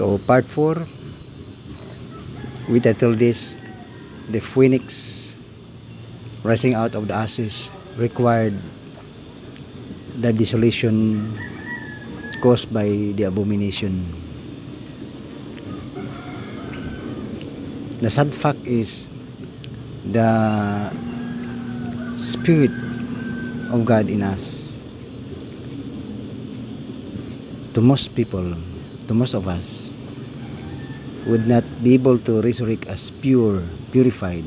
So part 4 we title this the phoenix rising out of the ashes required the desolation caused by the abomination. The sad fact is the spirit of God in us to most people to most of us would not be able to resurrect as pure purified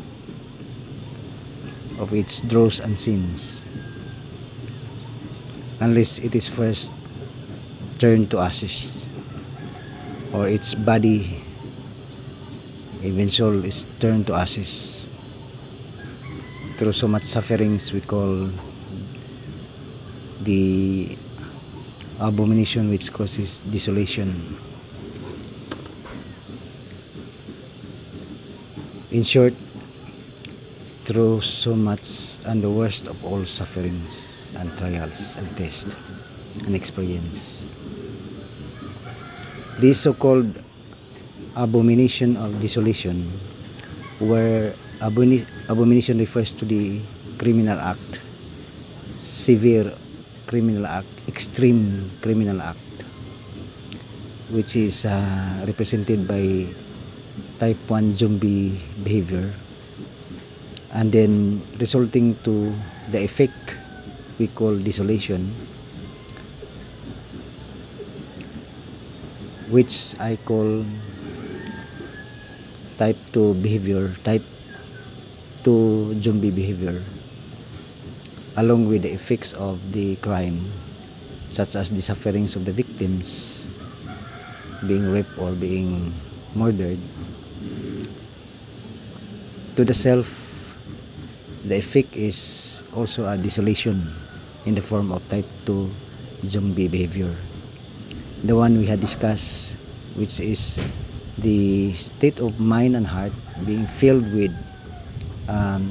of its dross and sins unless it is first turned to ashes or its body even soul is turned to ashes through so much sufferings we call the abomination which causes desolation. In short through so much and the worst of all sufferings and trials and tests and experience. This so-called abomination of desolation where abomination refers to the criminal act severe criminal act extreme criminal act which is uh, represented by type 1 zombie behavior and then resulting to the effect we call desolation which I call type 2 behavior, type 2 zombie behavior, along with the effects of the crime, such as the sufferings of the victims being raped or being murdered. To the self, the effect is also a desolation in the form of type 2 zombie behavior. the one we had discussed which is the state of mind and heart being filled with um,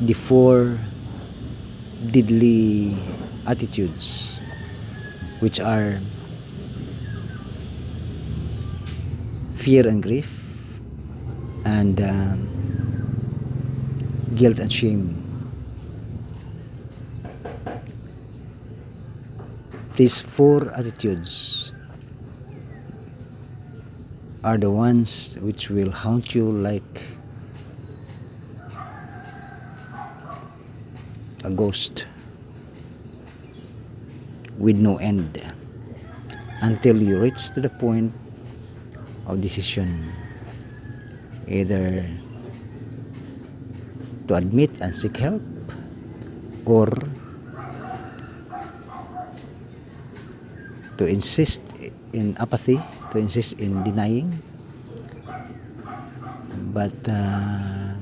the four deadly attitudes which are fear and grief and um, guilt and shame. These four attitudes are the ones which will haunt you like a ghost with no end until you reach to the point of decision either to admit and seek help or to insist in apathy, to insist in denying. But uh,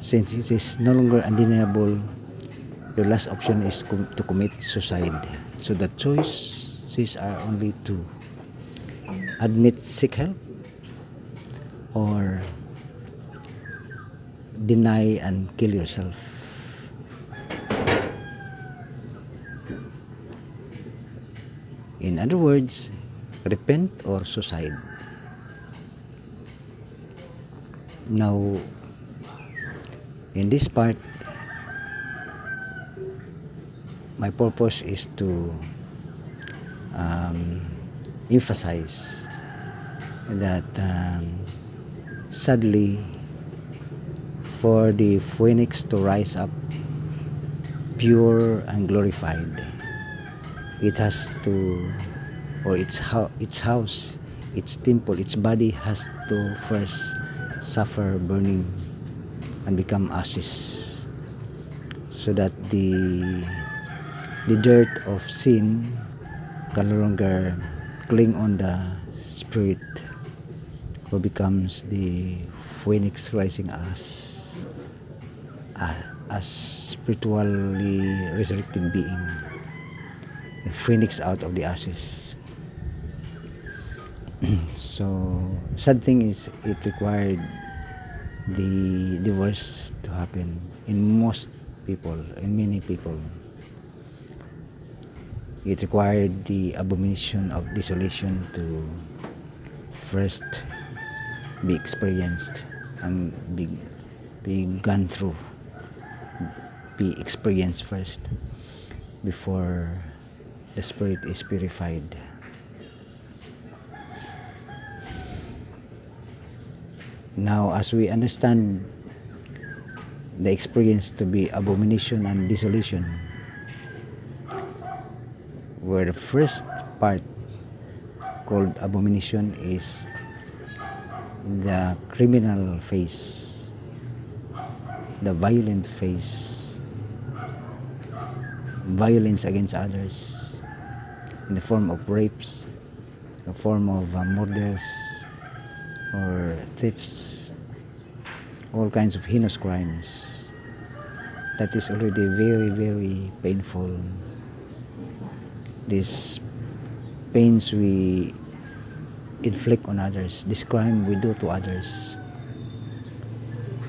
since it is no longer undeniable, your last option is com- to commit suicide. So the choices are only two admit seek help or deny and kill yourself. In other words, repent or suicide. Now, in this part, my purpose is to um, emphasize that um, sadly, for the phoenix to rise up pure and glorified, it has to or its how its house its temple its body has to first suffer burning and become ashes so that the the dirt of sin can no longer cling on the spirit who becomes the phoenix rising uh, as spiritually resurrected being the phoenix out of the ashes. so sad thing is it required the divorce to happen in most people in many people it required the abomination of desolation to first be experienced and be, be gone through. Be experienced first before the spirit is purified. Now as we understand the experience to be abomination and desolation where the first part called abomination is the criminal face the violent face violence against others in the form of rapes the form of uh, murders or thefts all kinds of heinous crimes. That is already very very painful these pains we inflict on others, this crime we do to others.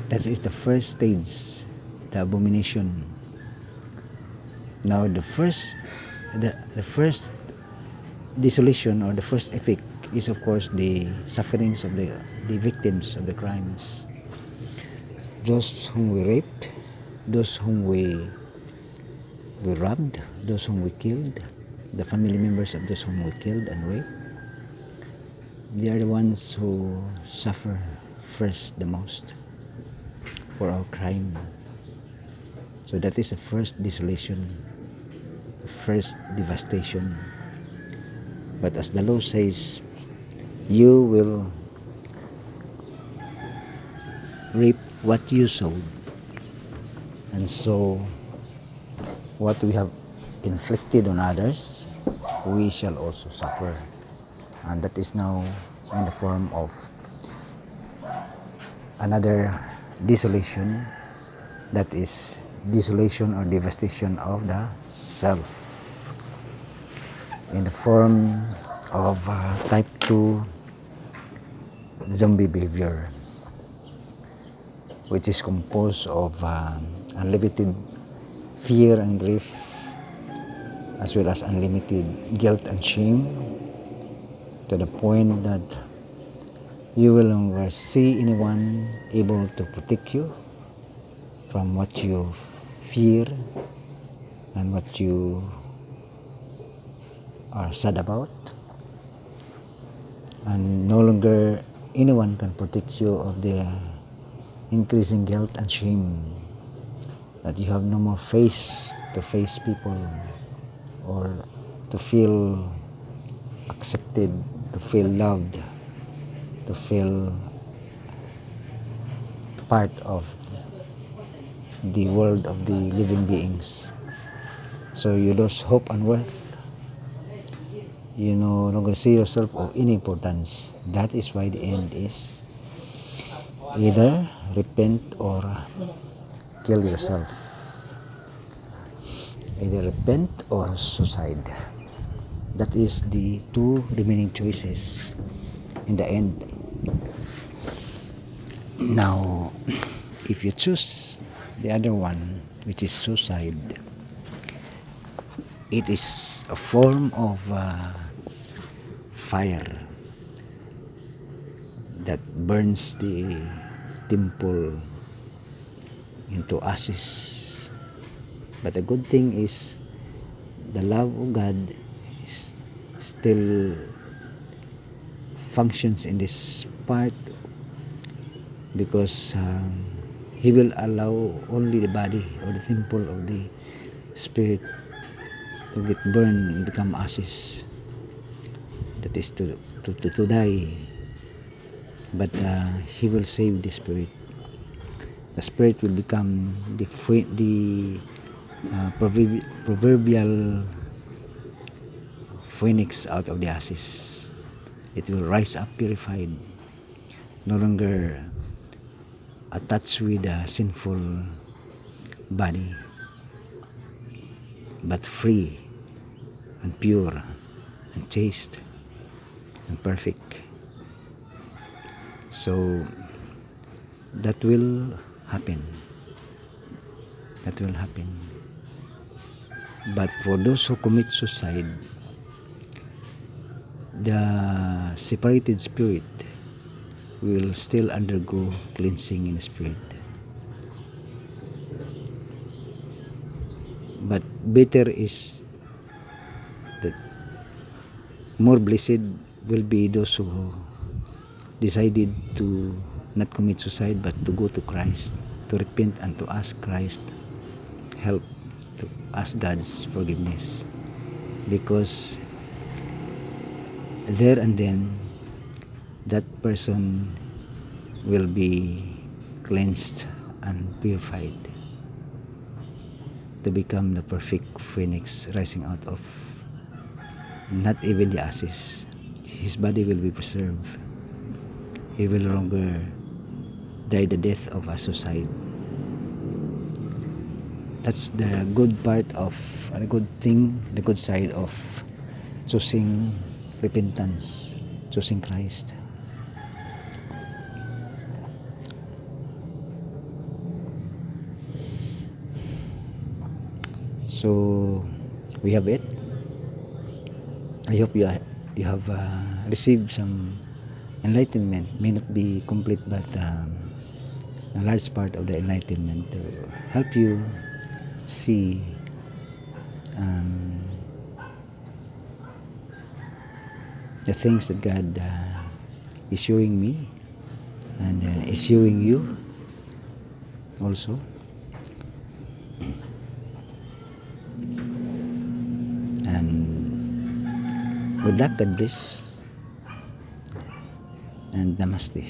That is the first stage, the abomination. Now the first the, the first desolation or the first effect is of course the sufferings of the, the victims of the crimes. Those whom we raped, those whom we we robbed, those whom we killed, the family members of those whom we killed and raped, they are the ones who suffer first the most for our crime. So that is the first desolation, the first devastation. But as the law says, you will reap what you sowed. And so, what we have inflicted on others, we shall also suffer. And that is now in the form of another desolation that is desolation or devastation of the self in the form of uh, type 2 zombie behavior which is composed of uh, unlimited fear and grief as well as unlimited guilt and shame to the point that you will no longer see anyone able to protect you from what you fear and what you are sad about. And no longer anyone can protect you of the increasing guilt and shame that you have no more face to face people or to feel accepted, to feel loved, to feel part of the world of the living beings. So you lose hope and worth. You no longer see yourself of any importance. That is why the end is either repent or kill yourself either repent or suicide. That is the two remaining choices in the end. Now, if you choose the other one, which is suicide, it is a form of uh, fire that burns the temple into ashes But the good thing is the love of God is still functions in this part because um, he will allow only the body or the temple of the spirit to get burned and become ashes. That is to to, to, to die. But uh, he will save the spirit. The spirit will become the free, the uh, proverbial phoenix out of the ashes. It will rise up purified, no longer attached with a sinful body, but free and pure and chaste and perfect. So that will happen. That will happen. But for those who commit suicide, the separated spirit will still undergo cleansing in spirit. But better is that more blessed will be those who decided to not commit suicide but to go to Christ, to repent and to ask Christ help, to ask God's forgiveness. Because there and then that person will be cleansed and purified to become the perfect phoenix rising out of not even the ashes. His body will be preserved. He will no longer die the death of a suicide. That's the good part of, a good thing, the good side of choosing repentance, choosing Christ. So we have it. I hope you you have uh, received some enlightenment. May not be complete, but um, a large part of the enlightenment to help you see um, the things that God uh, is showing me and uh, is showing you also. And good luck, God bless, and namaste.